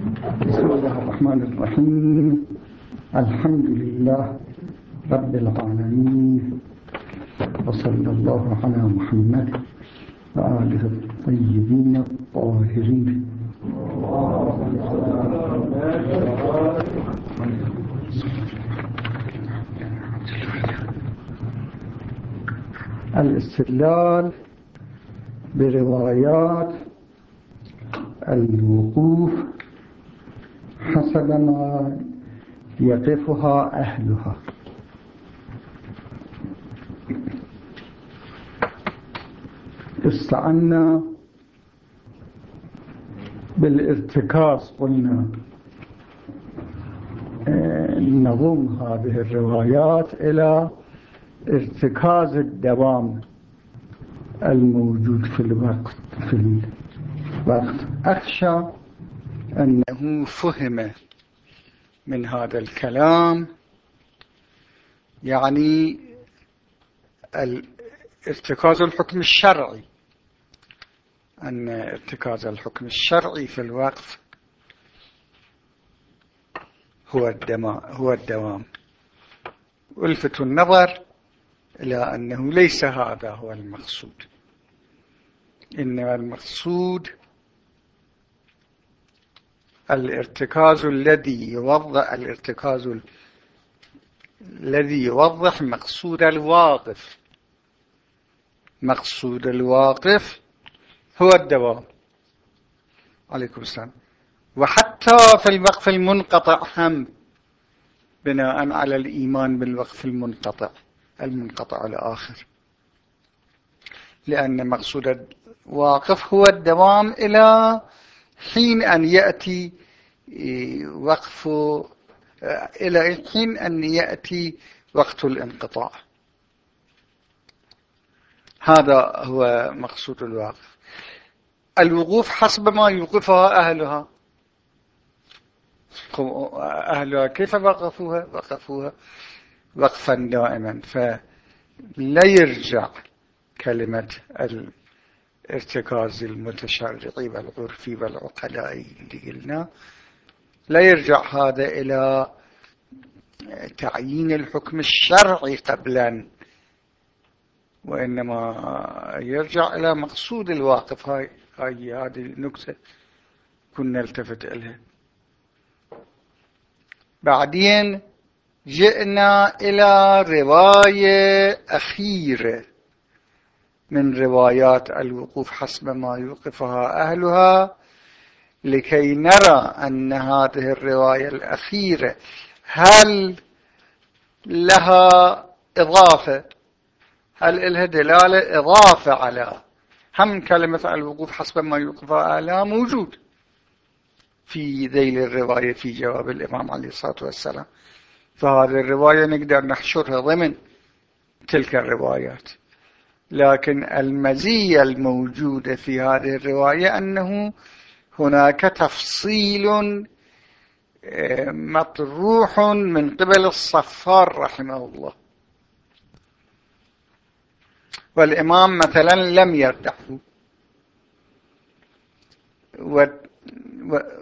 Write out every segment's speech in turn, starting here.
بسم الله الرحمن الرحيم. الحمد لله رب العالمين. وصلى الله على محمد وآله الطيبين الطاهرين. الاستدلال بروايات الوقوف حسب ما يقفها أهلها. استعنا بالارتكاز قلنا. نضم هذه الروايات إلى ارتكاز الدوام الموجود في الوقت في الوقت. أخشى أنه فهم من هذا الكلام يعني ارتكاز الحكم الشرعي. أن ارتكاز الحكم الشرعي في الوقف هو الدماء هو الدوام. ألفت النظر إلى أنه ليس هذا هو المقصود. إنما المقصود الارتكاز الذي يوضح الارتكاز الذي يوضح مقصود الواقف. مقصود الواقف هو الدوام. عليكم السلام. وحتى في الوقف المنقطع هم بناء على الإيمان بالوقف المنقطع المنقطع الآخر لأن مقصود الواقف هو الدوام إلى حين أن يأتي وقف إلى حين أن يأتي وقت الانقطاع. هذا هو مقصود الواقف. الوقوف حسب ما يوقفها أهلها. أهلها كيف وقفوها؟ وقفوها وقفا دائما. فلا يرجع كلمة الارتكاز المتشرعي والعرفي والعقلائي اللي قلنا. لا يرجع هذا إلى تعيين الحكم الشرعي قبلا وإنما يرجع إلى مقصود الواقف. هاي, هاي هذه النكتة كنا نلتفت إليها. بعدين جئنا إلى رواية أخيرة. من روايات الوقوف حسب ما يوقفها أهلها لكي نرى أن هذه الرواية الأخيرة هل لها إضافة؟ هل لها دلالة إضافة على هم كلمة الوقوف حسب ما يوقفها أهلها؟ موجود في ذيل الرواية في جواب الإمام عليه الصلاة والسلام. فهذه الرواية نقدر نحشرها ضمن تلك الروايات. لكن المزية الموجودة في هذه الرواية أنه هناك تفصيل آه، مطروح من قبل الصفار رحمه الله. والإمام مثلا لم يرتحه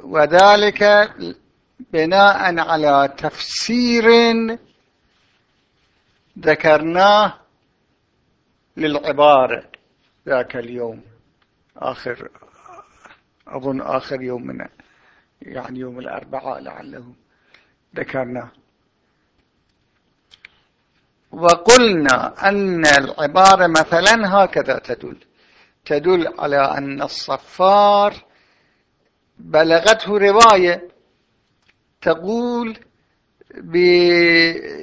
وذلك بناء على تفسير ذكرناه للعبارة. ذاك اليوم آخر أظن آخر يوم من يعني يوم الأربعاء لعله ذكرنا. وقلنا أن العبارة مثلا هكذا تدل. تدل على أن الصفار بلغته رواية تقول بشرط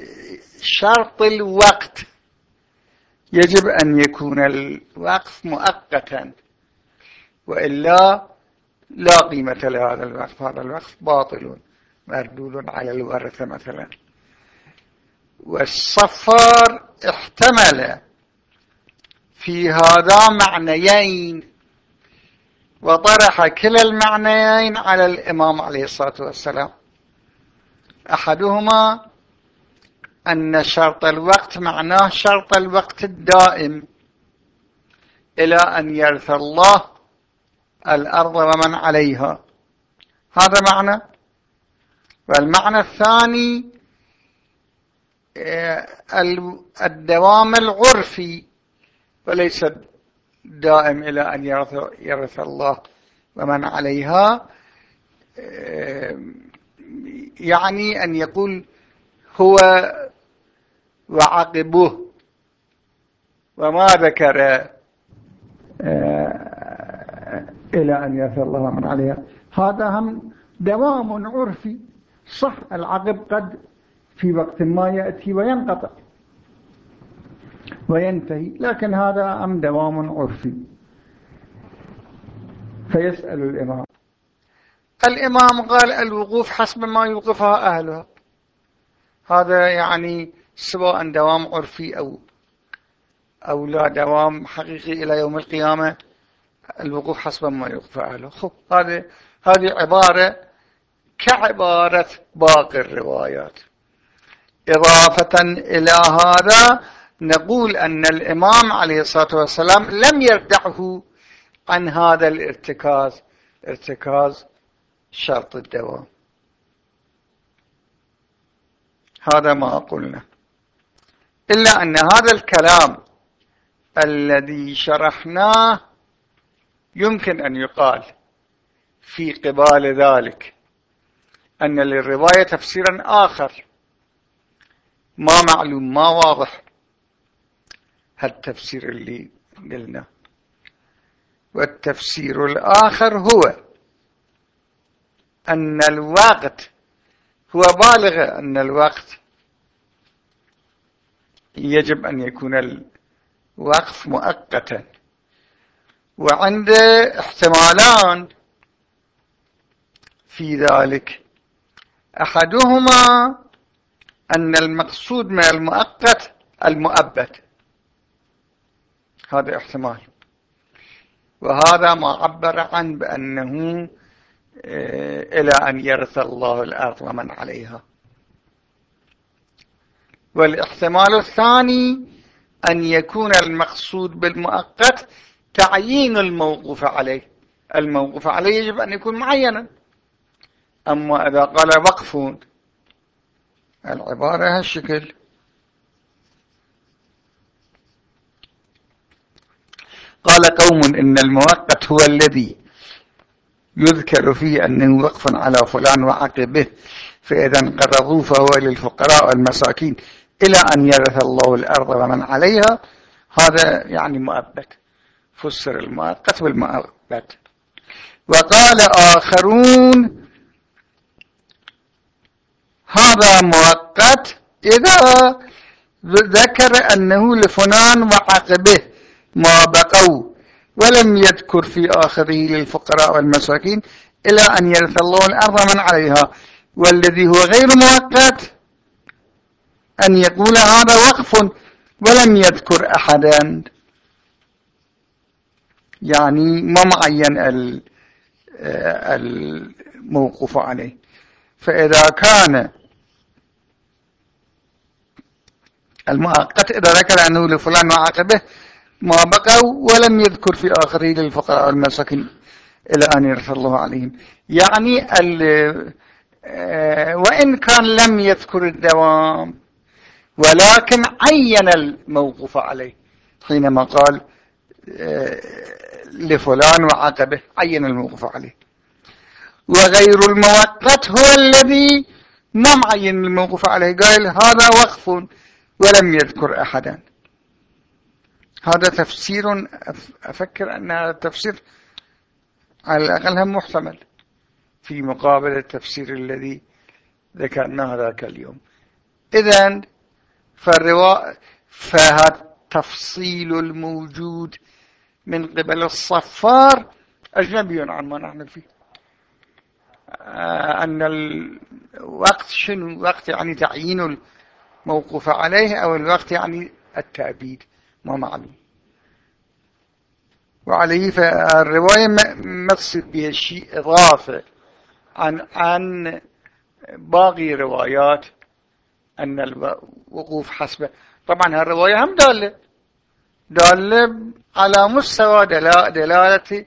الوقت. يجب أن يكون الوقف مؤقتا وإلا لا قيمة لهذا الوقف. هذا الوقف باطل مردود على الورثة مثلا. والصفار احتمل في هذا معنيين وطرح كلا المعنيين على الإمام عليه الصلاة والسلام. أحدهما أن شرط الوقت معناه شرط الوقت الدائم. إلى أن يرث الله الأرض ومن عليها. هذا معنى. والمعنى الثاني آه، الدوام العرفي. وليس دائم إلى أن يرث, الله ومن عليها. آه، يعني أن يقول هو وعقبه وما ذكر آه، إلى أن يرث الله من عليها. هذا هم دوام عرفي صح العقب قد في وقت ما يأتي وينقطع وينتهي لكن هذا أم دوام عرفي فيسأل الإمام. الإمام قال الوقوف حسب ما يوقفها أهلها. هذا يعني سواء دوام عرفي أو أو لا دوام حقيقي إلى يوم القيامة الوقوف حسب ما يوقف أهله خب هذه هذه عبارة كعبارة باقي الروايات. إضافة إلى هذا نقول أن الإمام عليه الصلاة والسلام لم يردعه عن هذا الارتكاز. ارتكاز شرط الدوام. هذا ما قلنا. إلا أن هذا الكلام الذي شرحناه يمكن أن يقال في قبال ذلك أن للرواية تفسيرا آخر. ما معلوم ما واضح. هالتفسير اللي قلنا. والتفسير الآخر هو أن الوقت هو بالغ أن الوقت يجب أن يكون الوقف مؤقتا. وعند احتمالان في ذلك. أحدهما أن المقصود من المؤقت المؤبد. هذا احتمال. وهذا ما عبر عن بأنه آه، إلى أن يرث الله الأرض ومن عليها. والاحتمال الثاني أن يكون المقصود بالمؤقت تعيين الموقوف عليه. الموقوف عليه يجب أن يكون معينا. أما إذا قال وقف العبارة هالشكل. قال قوم إن المؤقت هو الذي يذكر فيه أنه وقف على فلان وعقبه فإذا انقرضوا فهو للفقراء والمساكين. إلى أن يرث الله الأرض ومن عليها هذا يعني مؤبت فسر المؤقت والمؤبت وقال آخرون هذا مؤقت إذا ذكر أنه لفلان وعقبه ما بقوا ولم يذكر في آخره للفقراء والمساكين إلى أن يرث الله الأرض من عليها. والذي هو غير مؤقت أن يقول هذا وقف ولم يذكر أحدا. يعني ما معين الموقوف عليه. فإذا كان المؤقت إذا ذكر أنه لفلان وعاقبه ما بقوا ولم يذكر في آخره للفقراء والمساكين إلى أن يرث الله عليهم. يعني آه، وإن كان لم يذكر الدوام ولكن عين الموقوف عليه حينما قال آه، لفلان وعقبه عين الموقوف عليه. وغير الموقت هو الذي ما معين الموقوف عليه. قال هذا وقف ولم يذكر أحدا. هذا تفسير أفكر أن هذا التفسير على الأقل هم محتمل في مقابل التفسير الذي ذكرناه ذاك اليوم. إذن فالرواء فالتفصيل الموجود من قبل الصفار أجنبي عن ما نحن فيه. آه، أن الوقت شنو؟ وقت يعني تعيين الموقوف عليه أو الوقت يعني التأبيد ما معلوم وعليه فالرواية ما تصير بها شيء إضافة عن عن باقي روايات أن الوقوف حسب. طبعا هالرواية هم دالة. دالة على مستوى دلالة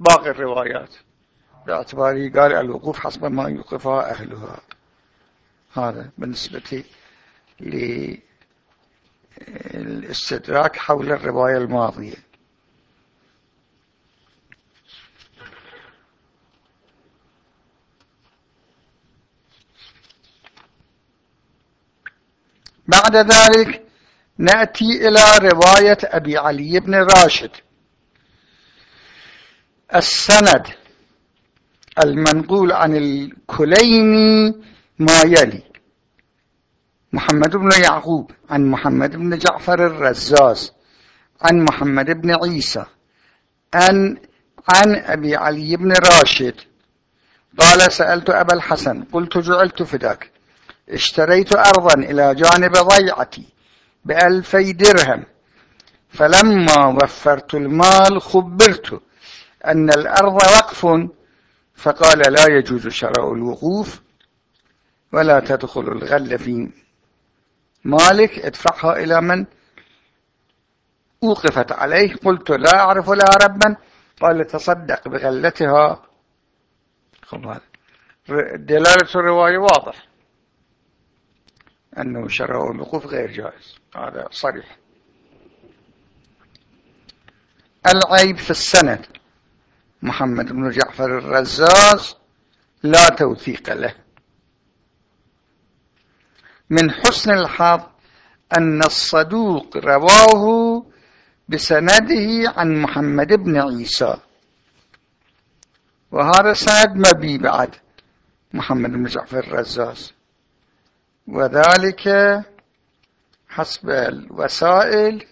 باقي الروايات. باعتباره قال الوقوف حسب ما يوقفها أهلها. هذا بالنسبة للاستدراك حول الرواية الماضية. بعد ذلك نأتي إلى رواية أبي علي بن راشد. السند المنقول عن الكليني ما يلي. محمد بن يعقوب عن محمد بن جعفر الرزاز عن محمد بن عيسى عن, عن أبي علي بن راشد. قال سألت أبا الحسن قلت جعلت فداك. اشتريت أرضا إلى جانب ضيعتي بألفي درهم فلما وفرت المال خبرت أن الأرض وقف فقال لا يجوز شراء الوقوف ولا تدخل الغل في مالك ادفعها إلى من أوقفت عليه. قلت لا أعرف لها ربا. قال تصدق بغلتها. دلالة الرواية واضح. أنه شراء الوقوف غير جائز. هذا صريح. العيب في السند. محمد بن جعفر الرزاز لا توثيق له. من حسن الحظ أن الصدوق رواه بسنده عن محمد بن عيسى. وهذا سند مبي بعد محمد بن جعفر الرزاز. وذلك حسب الوسائل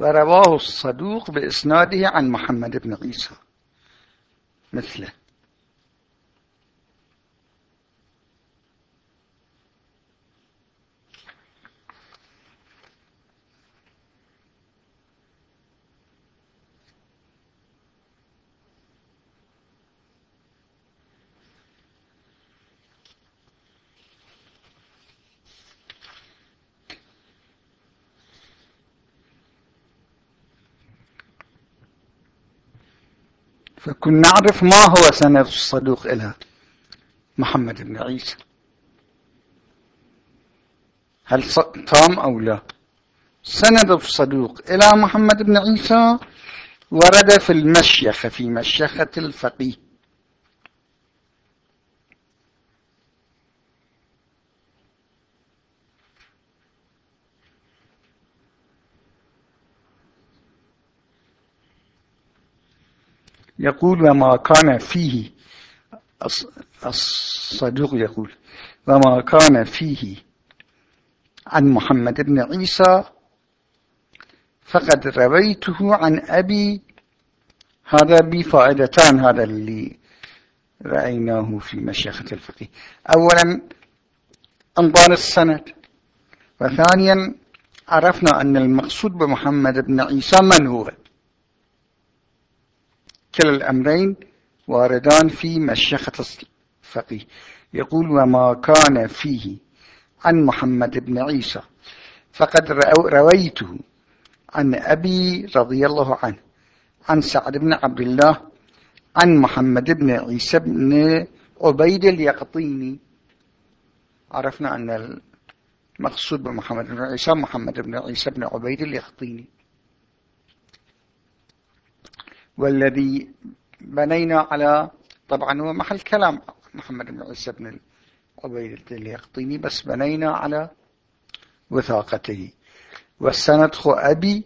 ورواه الصدوق بإسناده عن محمد بن عيسى. مثله. فكنا نعرف ما هو سند الصدوق إلى محمد بن عيسى. هل تام أو لا؟ سند الصدوق إلى محمد بن عيسى ورد في المشيخة في مشيخة الفقيه. يقول وما كان فيه الصدوق يقول وما كان فيه عن محمد بن عيسى فقد رويته عن أبي هذا بفائدتان هذا اللي رأيناه في مشيخة الفقه أولا أنظار السند. وثانيا عرفنا أن المقصود بمحمد بن عيسى من هو؟ كلا الأمرين واردان في مشيخة الفقيه. يقول وما كان فيه عن محمد بن عيسى. فقد رويته عن أبي رضي الله عنه. عن سعد بن عبد الله. عن محمد بن عيسى بن عبيد اليقطيني. عرفنا أن المقصود بمحمد بن عيسى محمد بن عيسى بن عبيد اليقطيني. والذي بنينا على طبعا هو محل كلام محمد بن عيسى بن عبيد اليقطيني بس بنينا على وثاقته. والسند خو أبي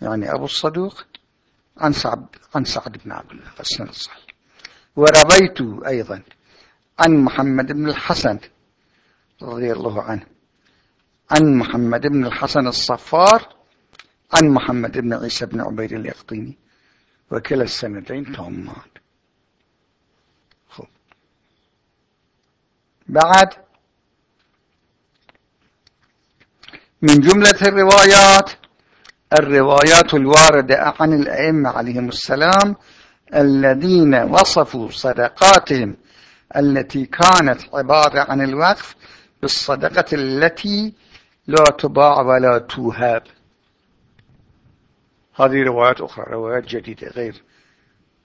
يعني أبو الصدوق عن سعد, عن سعد بن عبد الله السند الصحيح. وربيت أيضا عن محمد بن الحسن رضي الله عنه عن محمد بن الحسن الصفار عن محمد بن عيسى بن عبيد اليقطيني. وكلا السنتين تهمات. خب. بعد من جملة الروايات الروايات الواردة عن الأئمة عليهم السلام الذين وصفوا صدقاتهم التي كانت عبارة عن الوقف بالصدقة التي لا تباع ولا توهب. هذه روايات أخرى روايات جديدة غير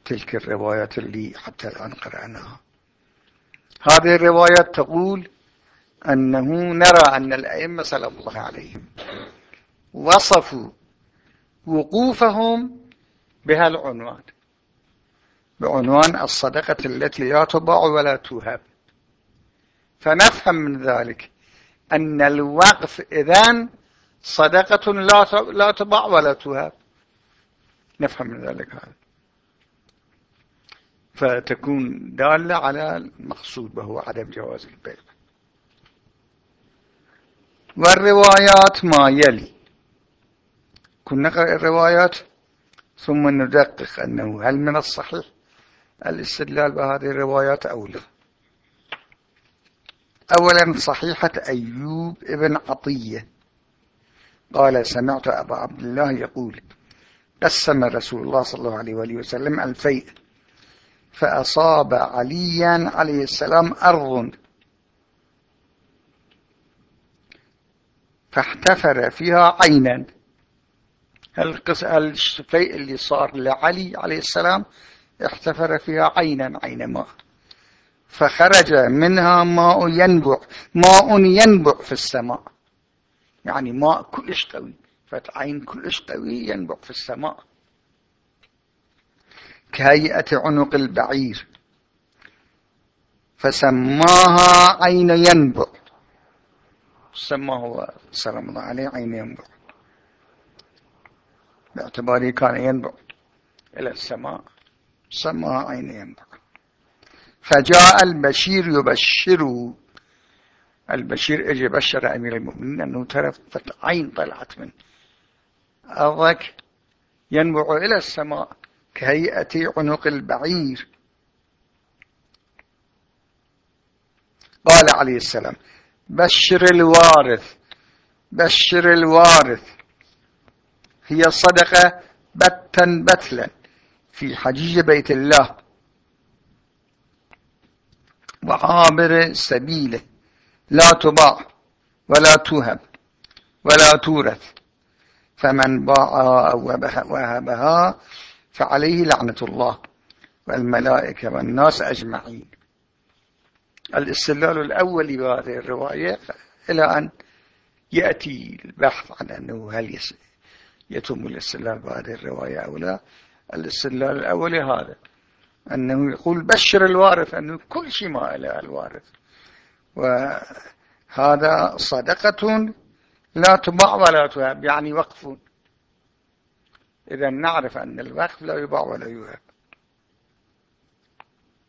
تلك الروايات اللي حتى الآن قرأناها. هذه الروايات تقول أنه نرى أن الأئمة سلام الله عليهم وصفوا وقوفهم بهالعنوان بعنوان الصدقة التي لا تباع ولا توهب فنفهم من ذلك أن الوقف إذن صدقة لا تباع ولا توهب نفهم من ذلك هذا. فتكون دالة على المقصود وهو عدم جواز البيع. والروايات ما يلي. كنا نقرأ الروايات ثم ندقق أنه هل من الصحيح الاستدلال بهذه الروايات أو لا. أولا صحيحة أيوب ابن عطية. قال سمعت أبا عبد الله يقول قسم رسول الله صلى الله عليه وآله وسلم الفيء فأصاب عليا عليه السلام أرض. فاحتفر فيها عينا. الفيء اللي صار لعلي عليه السلام احتفر فيها عينا؟ عين ماء فخرج منها ماء ينبع ماء ينبع في السماء. يعني ماء كلش قوي فتعين كلش قوي ينبع في السماء. كهيئة عنق البعير. فسماها عين ينبع سماه سلام الله عليه عين ينبع باعتباره كان ينبع إلى السماء. سماها عين ينبع فجاء البشير يبشره. البشير اجى بشر أمير المؤمنين أنه ترى عين طلعت من أرضك ينبع إلى السماء كهيئة عنق البعير. قال عليه السلام بشر الوارث بشر الوارث. هي صدقة بتا بتلا في حجيج بيت الله. وعابر سبيله لا تباع ولا توهب ولا تورث. فمن باعها أو وهبها فعليه لعنة الله والملائكة والناس أجمعين. الاستدلال الأول بهذه الرواية إلى أن يأتي البحث عن أنه هل يتم الاستدلال بهذه الرواية أو لا. الاستدلال الأول هذا أنه يقول بشر الوارث أنه كل شيء ما إلى الوارث. وهذا صدقة لا تباع ولا تهب يعني وقف إذا نعرف أن الوقف لا يباع ولا يهب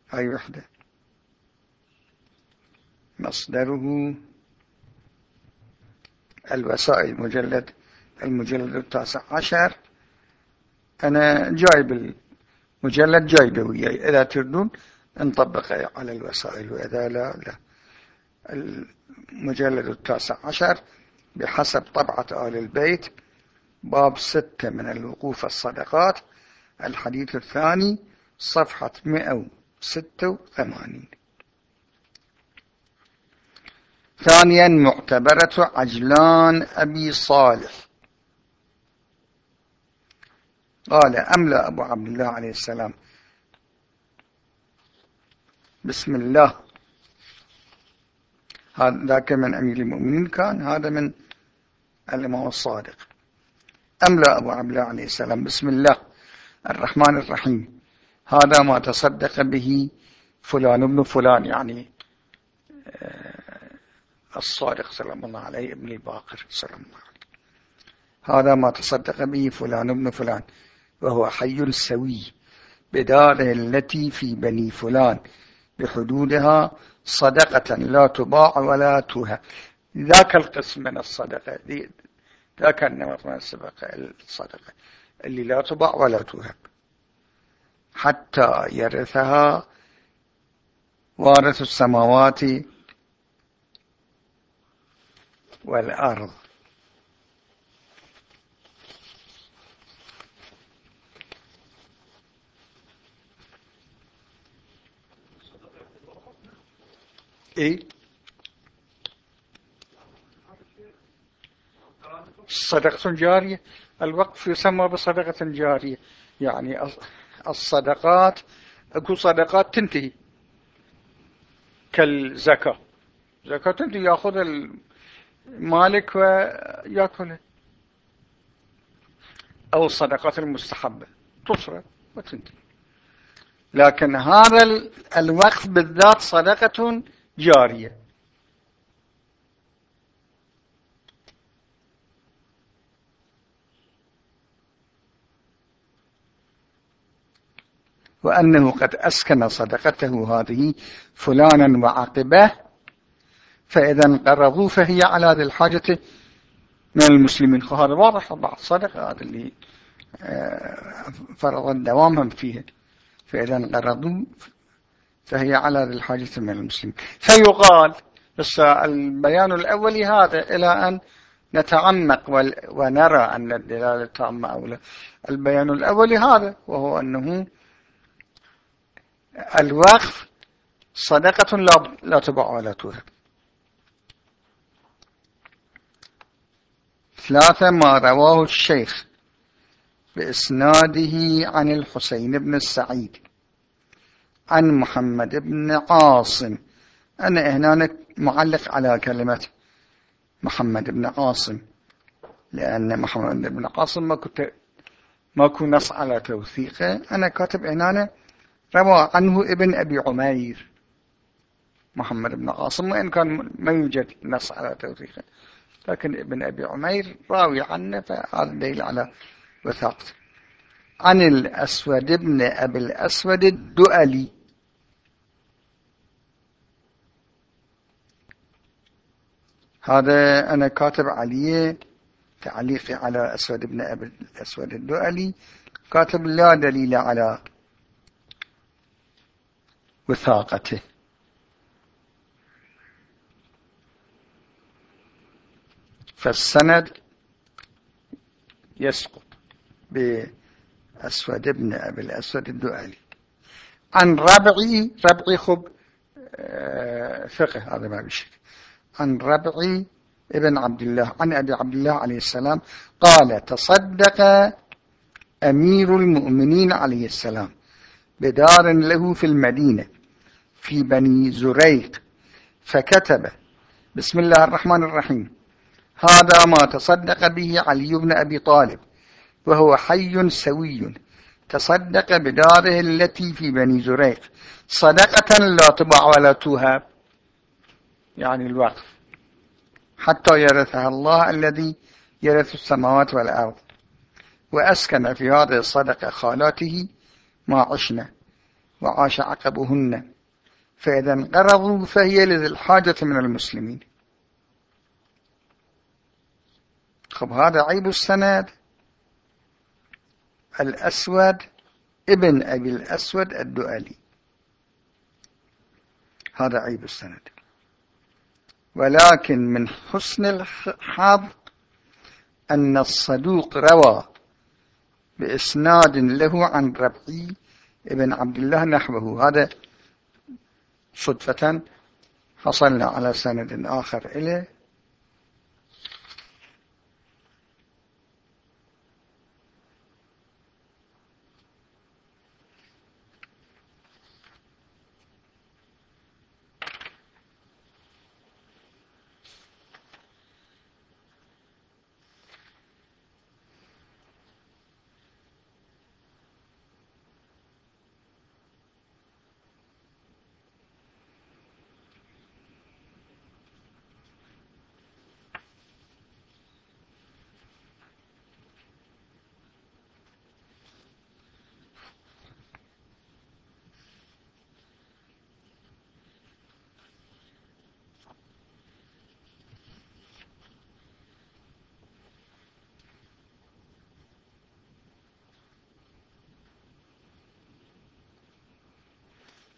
هاي وحدة؟ مصدره الوسائل مجلد المجلد التاسع عشر. أنا جايب المجلد جايبه وياي إذا تردون نطبقه على الوسائل وإذا لا لا. المجلد التاسع عشر بحسب طبعة آل البيت باب ستة من الوقوف الصدقات الحديث الثاني صفحة 186 ثانيا معتبرة عجلان أبي صالح. قال أملأ أبو عبد الله عليه السلام. بسم الله. ذاك من أمير المؤمنين كان هذا من الإمام الصادق. أملأ أبو عبد الله عليه السلام؟ بسم الله الرحمن الرحيم. هذا ما تصدق به فلان ابن فلان يعني آه، الصادق سلام الله عليه ابن الباقر سلام الله عليه. هذا ما تصدق به فلان ابن فلان وهو حي سوي بداره التي في بني فلان بحدودها صدقة لا تباع ولا توهى ذاك القسم من الصدقة. ذاك النمط من الصدقة. اللي لا تباع ولا توهب حتى يرثها وارث السماوات والأرض. إيه؟ صدقة جارية. الوقف يسمى بصدقة جارية. يعني الصدقات أكو صدقات تنتهي. كالزكاة. زكاة تنتهي. يأخذ المالك ويأكله. أو الصدقات المستحبة. تصرف وتنتهي. لكن هذا الوقف بالذات صدقة جارية وأنه قد أسكن صدقته هذه فلانا وعقبه فإذا انقرضوا فهي على ذي الحاجة من المسلمين. هذا واضح بعض صدقة هذا اللي آه، فرض الدوام فيه. فإذا انقرضوا فهي على ذي الحاجة من المسلمين. فيقال بس البيان الأولي هذا إلى أن نتعمق ونرى أن الدلالة تامة أو لا. البيان الأولي هذا وهو أنه الوقف صدقة لا تبع ولا توهب ثلاثة ما رواه الشيخ بإسناده عن الحسين بن السعيد. عن محمد بن عاصم أنا هنا معلق على كلمة محمد بن عاصم لأن محمد بن عاصم ما كنت ما كنت نص على توثيقه. أنا كاتب هنا روى عنه ابن أبي عمير. محمد بن عاصم وإن كان ما يوجد نص على توثيقه. لكن ابن أبي عمير راوي عنه فهذا دليل على وثاقته. عن الأسود ابن أبي الأسود الدؤلي. هذا أنا كاتب عليه تعليقي على أسود ابن أبي الأسود الدؤلي. كاتب لا دليل على وثاقته. فالسند يسقط بأسود ابن أبي الأسود الدؤلي. عن ربعي ربعي خب آه، فقه هذا ما بشك. عن ربعي ابن عبد الله عن أبي عبد الله عليه السلام قال تصدق أمير المؤمنين عليه السلام بدار له في المدينة في بني زريق فكتب بسم الله الرحمن الرحيم هذا ما تصدق به علي بن أبي طالب وهو حي سوي تصدق بداره التي في بني زريق صدقة لا تبع ولا توهب يعني الوقف. حتى يرثها الله الذي يرث السماوات والأرض. وأسكن في هذه الصدقة خالاته ما عشنا وعاش عقبهن. فإذا انقرضوا فهي لذي الحاجة من المسلمين. خب هذا عيب السند؟ الأسود ابن أبي الأسود الدؤلي. هذا عيب السند. ولكن من حسن الحظ أن الصدوق روى بإسناد له عن ربعي ابن عبد الله نحوه. هذا صدفة حصلنا على سند آخر إليه.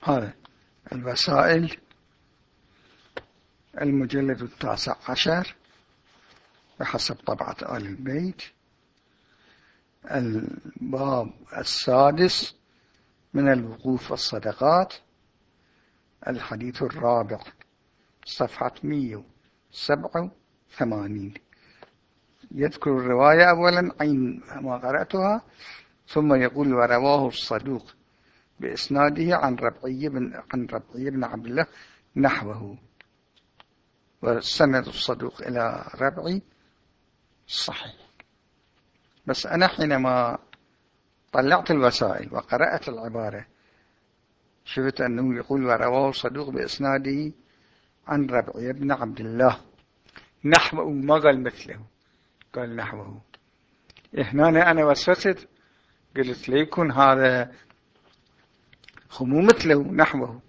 هذا الوسائل المجلد التاسع عشر بحسب طبعة آل البيت. الباب السادس من الوقوف والصدقات. الحديث الرابع صفحة 187 يذكر الرواية أولا عين ما قرأتها ثم يقول ورواه الصدوق بإسناده عن ربعي بن, عن ربعي بن عبد الله نحوه. والسند الصدوق إلى ربعي صحيح. بس أنا حينما طلعت الوسائل وقرأت العبارة شفت أنه يقول ورواه صدوق بإسناده عن ربعي بن عبد الله نحوه. ما قال مثله قال نحوه. هنا أنا وسوست قلت ليكن هذا خمو مثله نحوه.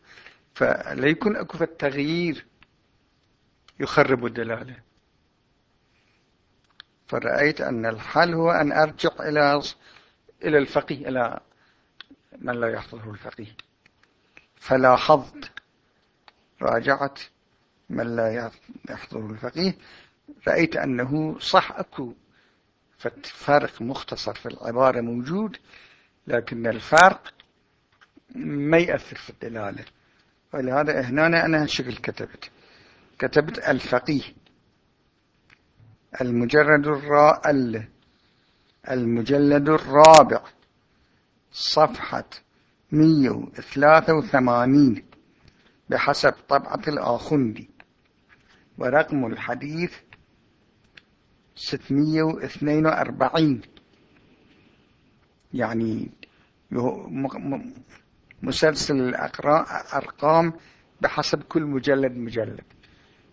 فليكن أكو في التغيير يخرب الدلالة. فرأيت أن الحل هو أن أرجع إلى إلى الفقيه إلى من لا يحضره الفقيه. فلاحظت راجعت من لا يحضره الفقيه. رأيت أنه صح أكو فرق مختصر في العبارة موجود لكن الفرق ما يأثر في الدلالة. ولهذا هنا أنا شكل كتبت. كتبت الفقيه. المجرد الراء المجلد الرابع. صفحة 183 بحسب طبعة الآخندي ورقم الحديث 642 يعني مسلسل الأرقام بحسب كل مجلد مجلد.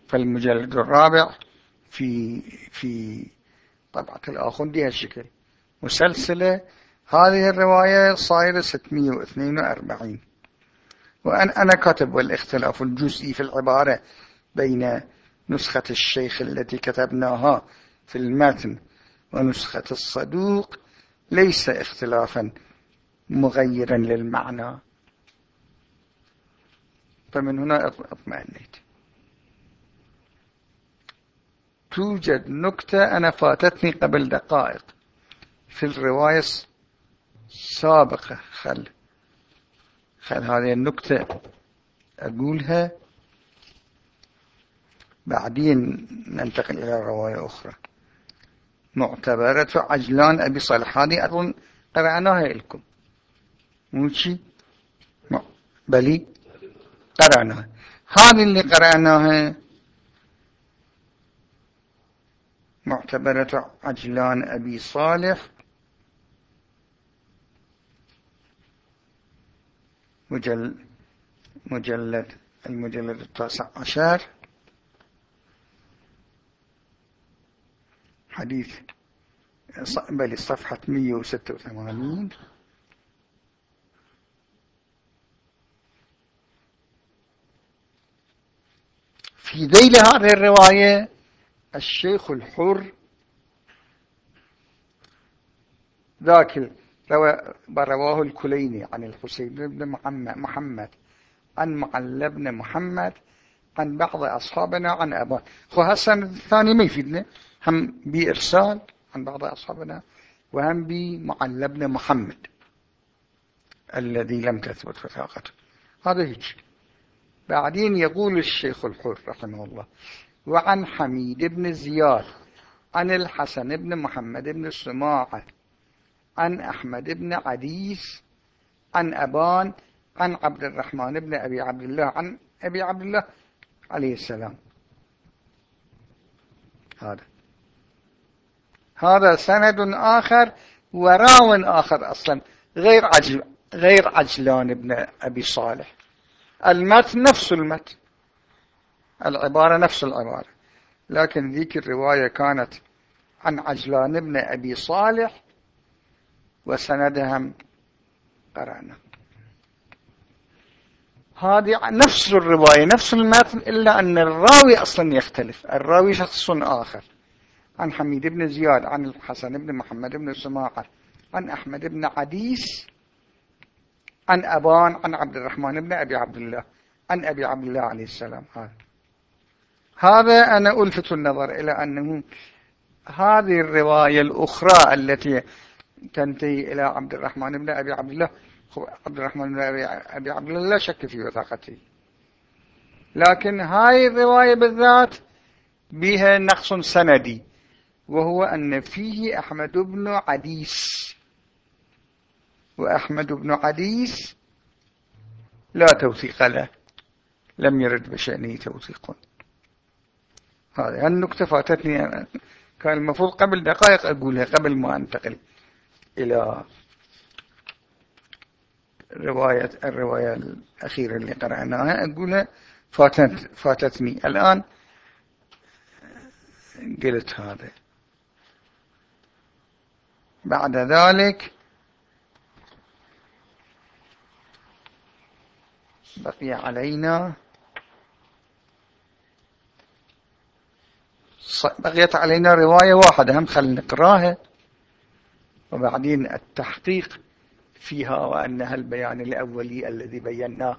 فالمجلد الرابع في في طبعة الآخندي هالشكل. مسلسلة هذه الرواية صايرة 642 وأنا أنا كاتب والاختلاف الجزئي في العبارة بين نسخة الشيخ التي كتبناها في المتن ونسخة الصدوق ليس اختلافا مغيرا للمعنى. فمن هنا اطمئنيت توجد نكتة أنا فاتتني قبل دقائق في الرواية السابقة خل خل هذه النكتة أقولها. بعدين ننتقل إلى رواية أخرى. معتبرة عجلان أبي صالح. هذه أظن قرأناها لكم. موشي بلي قرأناها هذه اللي قرأناها معتبرة عجلان أبي صالح. مجل مجلد المجلد التاسع عشر. حديث بل صفحة 186 في ذيل هذه الرواية الشيخ الحر ذاك رواه الكليني عن الحسين بن محمد عن معل بن محمد عن بعض أصحابنا عن أبان خو هسه الثاني ما يفيدنا هم بإرسال عن بعض أصحابنا وهم بمعل بن محمد الذي لم تثبت وثاقته هذا هيك. بعدين يقول الشيخ الحر رحمه الله وعن حميد بن زياد عن الحسن بن محمد بن السماعة عن أحمد بن عديس عن أبان عن عبد الرحمن بن أبي عبد الله عن أبي عبد الله عليه السلام. هذا. هذا سند آخر وراو آخر أصلا غير عجل غير عجلان ابن أبي صالح. المتن نفس المتن العبارة نفس العبارة. لكن ذيك الرواية كانت عن عجلان ابن أبي صالح وسندها قرأنا هذه نفس الرواية نفس المتن إلا أن الراوي أصلا يختلف. الراوي شخص آخر. عن حميد بن زياد عن الحسن بن محمد بن سماعة عن أحمد بن عديس عن أبان عن عبد الرحمن بن أبي عبد الله عن أبي عبد الله عليه السلام. هذا. هذا أنا ألفت النظر إلى أنه هذه الرواية الأخرى التي تنتهي إلى عبد الرحمن بن أبي عبد الله. عبد الرحمن بن أبي عبد الله لا شك في وثاقته. لكن هاي الرواية بالذات بها نقص سندي وهو أن فيه أحمد بن عديس. وأحمد بن عديس لا توثيق له. لم يرد بشأنه توثيق. هذه النكتة فاتتني؟ كان المفروض قبل دقائق أقولها قبل ما أنتقل إلى رواية الرواية الأخيرة اللي قرأناها. أقولها فاتت فاتتني. الآن قلت هذا. بعد ذلك بقي علينا بقيت علينا رواية واحدة هم خلينا نقراها وبعدين التحقيق فيها وأنها البيان الأولي الذي بيناه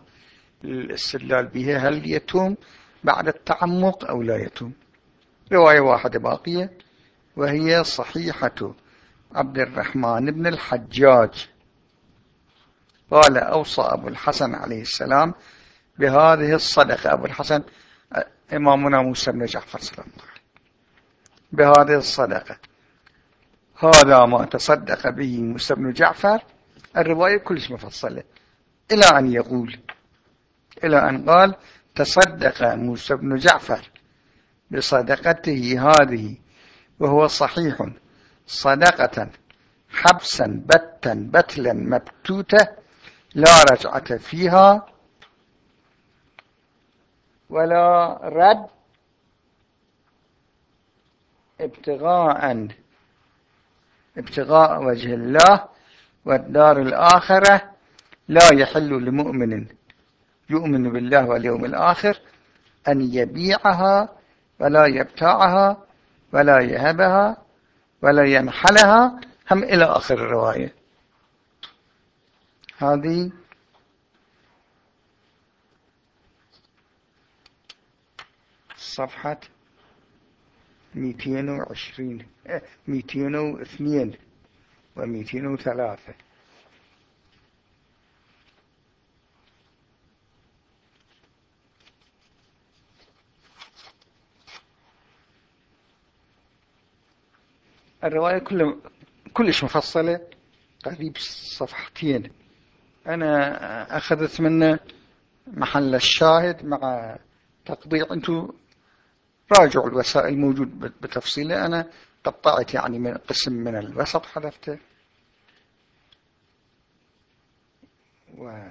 الاستدلال به هل يتم بعد التعمق أو لا يتم؟ رواية واحدة باقية وهي صحيحة عبد الرحمن بن الحجاج. قال أوصى أبو الحسن عليه السلام بهذه الصدقة. أبو الحسن إمامنا موسى بن جعفر سلام الله بهذه الصدقة. هذا ما تصدق به موسى بن جعفر. الرواية كلش مفصلة. إلى أن يقول إلى أن قال تصدق موسى بن جعفر بصدقته هذه وهو صحيح صدقة حبسا بتا بتلا مبتوتة لا رجعة فيها ولا رد ابتغاء ابتغاء وجه الله والدار الآخرة لا يحل لمؤمن يؤمن بالله واليوم الآخر أن يبيعها ولا يبتاعها ولا يهبها ولا ينحلها. هم إلى آخر الرواية. هذه صفحة 220 202 و 203 الرواية كل كلش مفصلة قريب صفحتين. أنا أخذت منه محل الشاهد مع تقضيع أنتم راجعوا الوسائل موجود بتفصيله. أنا قطعت يعني من قسم من الوسط حذفته و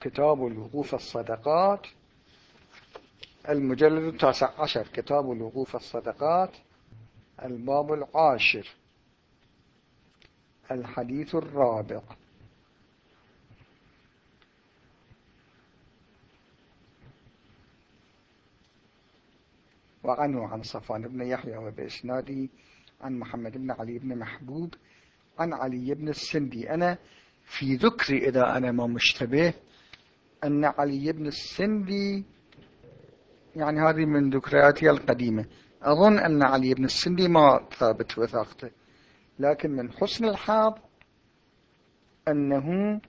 كتاب الوقوف الصدقات. المجلد التاسع عشر كتاب الوقوف الصدقات الباب العاشر. الحديث الرابع. وعنه عن صفان بن يحيى وبإسناده عن محمد بن علي بن محبوب عن علي بن السندي. أنا في ذكري إذا أنا ما مشتبه أن علي بن السندي يعني هذه من ذكرياتي القديمة. أظن أن علي بن السندي ما ثابت وثاقته. لكن من حسن الحظ أنه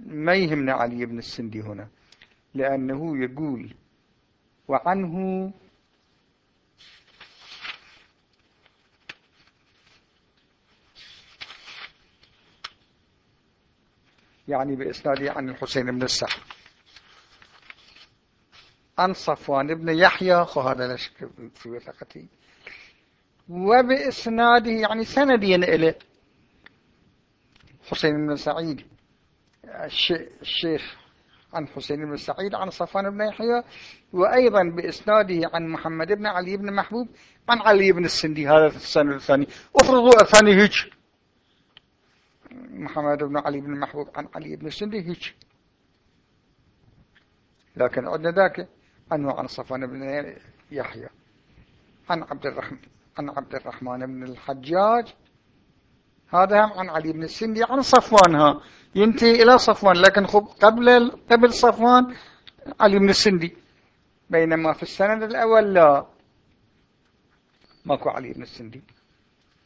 ما يهمنا علي بن السندي هنا لأنه يقول وعنه يعني بإسناده عن الحسين بن السحر عن صفوان بن يحيى لا شك في وثقته وبإسناده يعني سنديا إليه حسين بن سعيد الشيخ عن حسين بن سعيد عن صفوان بن يحيى وأيضا بإسناده عن محمد بن علي بن محبوب عن علي بن السندي هذا في السنة الثاني. أفرضوا الثاني هيك محمد بن علي بن محبوب عن علي بن السندي هيك لكن عدنا ذاك عنه عن صفوان بن يحيى عن عبد الرحمن. عن عبد الرحمن بن الحجاج. هذا هم عن علي بن السندي عن صفوان ها. ينتهي إلى صفوان لكن قبل قبل صفوان علي بن السندي. بينما في السند الأول لا. ماكو علي بن السندي.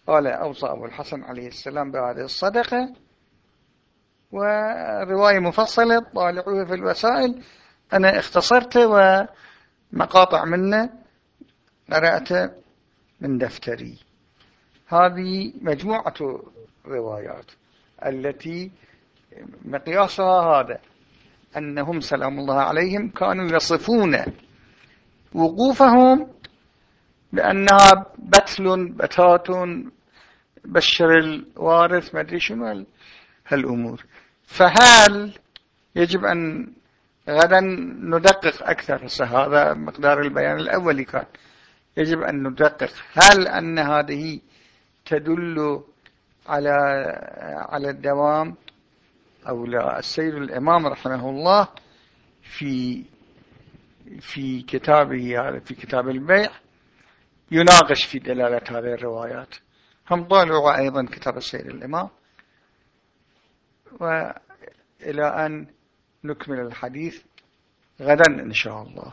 قال أوصى أبو الحسن عليه السلام بهذه الصدقة. ورواية مفصلة طالعوها في الوسائل. أنا اختصرت ومقاطع منه. قرأت من دفتري. هذه مجموعة روايات التي مقياسها هذا أنهم سلام الله عليهم كانوا يصفون وقوفهم بأنها بتل بتات بشر الوارث ما أدري شنو هالأمور. فهل يجب أن غدا ندقق أكثر؟ هذا مقدار البيان الأولي كان. يجب أن ندقق. هل أن هذه تدل على على الدوام أو لا؟ السيد الإمام رحمه الله في في كتابه هذا في كتاب البيع يناقش في دلالة هذه الروايات. هم طالعوا أيضا كتاب السيد الإمام. وإلى أن نكمل الحديث غدا إن شاء الله.